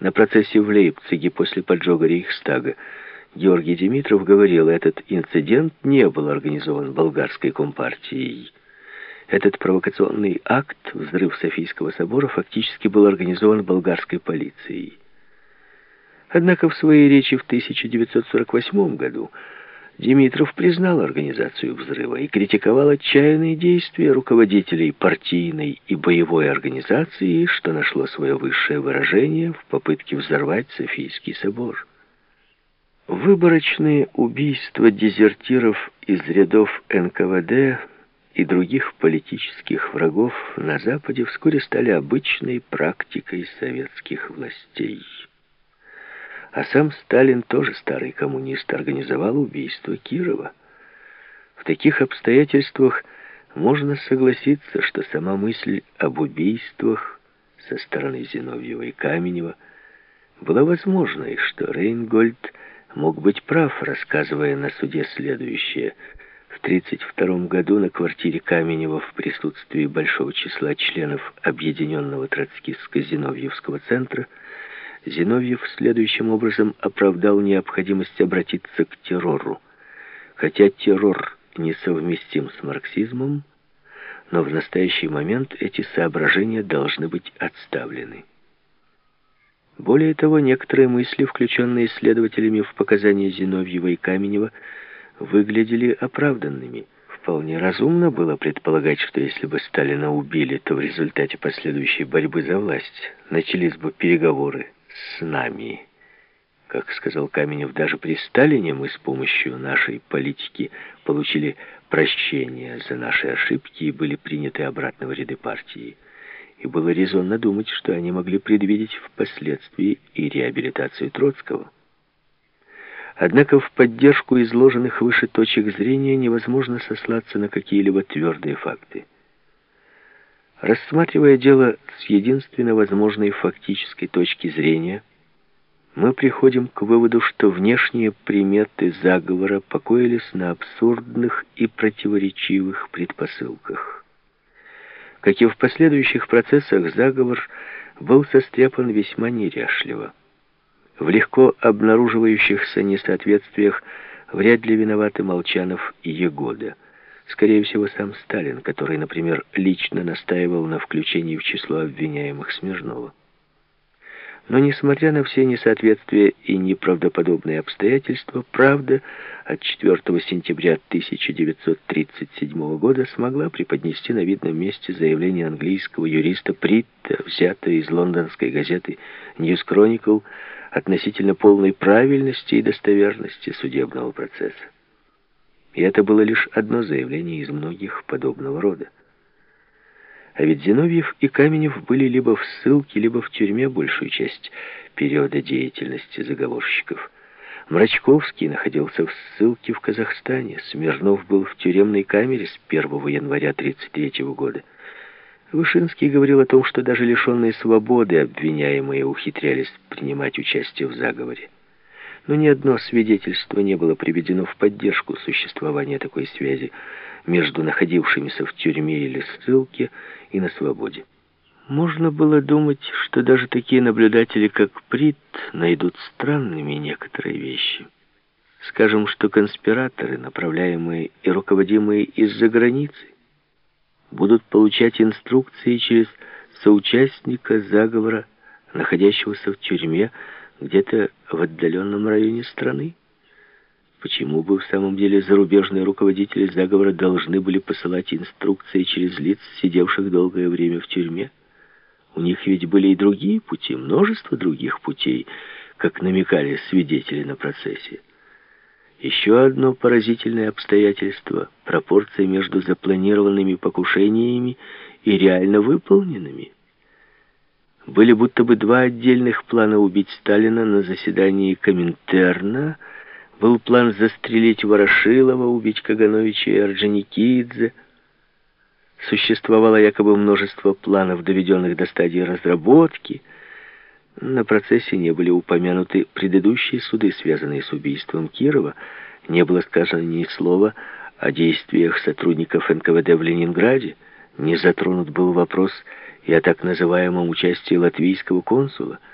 На процессе в Лейпциге после поджога Рейхстага Георгий Димитров говорил, этот инцидент не был организован болгарской компартией. Этот провокационный акт, взрыв Софийского собора, фактически был организован болгарской полицией. Однако в своей речи в 1948 году Димитров признал организацию взрыва и критиковал отчаянные действия руководителей партийной и боевой организации, что нашло свое высшее выражение в попытке взорвать Софийский собор. Выборочные убийства дезертиров из рядов НКВД и других политических врагов на Западе вскоре стали обычной практикой советских властей. А сам Сталин, тоже старый коммунист, организовал убийство Кирова. В таких обстоятельствах можно согласиться, что сама мысль об убийствах со стороны Зиновьева и Каменева была возможной, что Рейнгольд мог быть прав, рассказывая на суде следующее. В 1932 году на квартире Каменева в присутствии большого числа членов Объединенного Троцкистско-Зиновьевского центра Зиновьев следующим образом оправдал необходимость обратиться к террору. Хотя террор несовместим с марксизмом, но в настоящий момент эти соображения должны быть отставлены. Более того, некоторые мысли, включенные исследователями в показания Зиновьева и Каменева, выглядели оправданными. Вполне разумно было предполагать, что если бы Сталина убили, то в результате последующей борьбы за власть начались бы переговоры с нами. Как сказал Каменев, даже при Сталине мы с помощью нашей политики получили прощение за наши ошибки и были приняты обратно в ряды партии. И было резонно думать, что они могли предвидеть впоследствии и реабилитацию Троцкого. Однако в поддержку изложенных выше точек зрения невозможно сослаться на какие-либо твердые факты. Рассматривая дело с единственно возможной фактической точки зрения, мы приходим к выводу, что внешние приметы заговора покоились на абсурдных и противоречивых предпосылках. Как и в последующих процессах, заговор был состряпан весьма неряшливо. В легко обнаруживающихся несоответствиях вряд ли виноваты Молчанов и Егода – Скорее всего, сам Сталин, который, например, лично настаивал на включении в число обвиняемых Смирнова. Но, несмотря на все несоответствия и неправдоподобные обстоятельства, правда от 4 сентября 1937 года смогла преподнести на видном месте заявление английского юриста Притта, взятое из лондонской газеты News Chronicle относительно полной правильности и достоверности судебного процесса. И это было лишь одно заявление из многих подобного рода. А ведь Зиновьев и Каменев были либо в ссылке, либо в тюрьме большую часть периода деятельности заговорщиков. Мрачковский находился в ссылке в Казахстане. Смирнов был в тюремной камере с 1 января 1933 года. Вышинский говорил о том, что даже лишенные свободы обвиняемые ухитрялись принимать участие в заговоре но ни одно свидетельство не было приведено в поддержку существования такой связи между находившимися в тюрьме или ссылке и на свободе. Можно было думать, что даже такие наблюдатели, как Прит, найдут странными некоторые вещи. Скажем, что конспираторы, направляемые и руководимые из-за границы, будут получать инструкции через соучастника заговора, находящегося в тюрьме, где-то в отдаленном районе страны? Почему бы в самом деле зарубежные руководители заговора должны были посылать инструкции через лиц, сидевших долгое время в тюрьме? У них ведь были и другие пути, множество других путей, как намекали свидетели на процессе. Еще одно поразительное обстоятельство – пропорция между запланированными покушениями и реально выполненными – были будто бы два отдельных плана убить Сталина на заседании Коминтерна. Был план застрелить Ворошилова, убить Кагановича и Орджоникидзе. Существовало якобы множество планов, доведенных до стадии разработки. На процессе не были упомянуты предыдущие суды, связанные с убийством Кирова. Не было сказано ни слова о действиях сотрудников НКВД в Ленинграде. Не затронут был вопрос и о так называемом участии латвийского консула –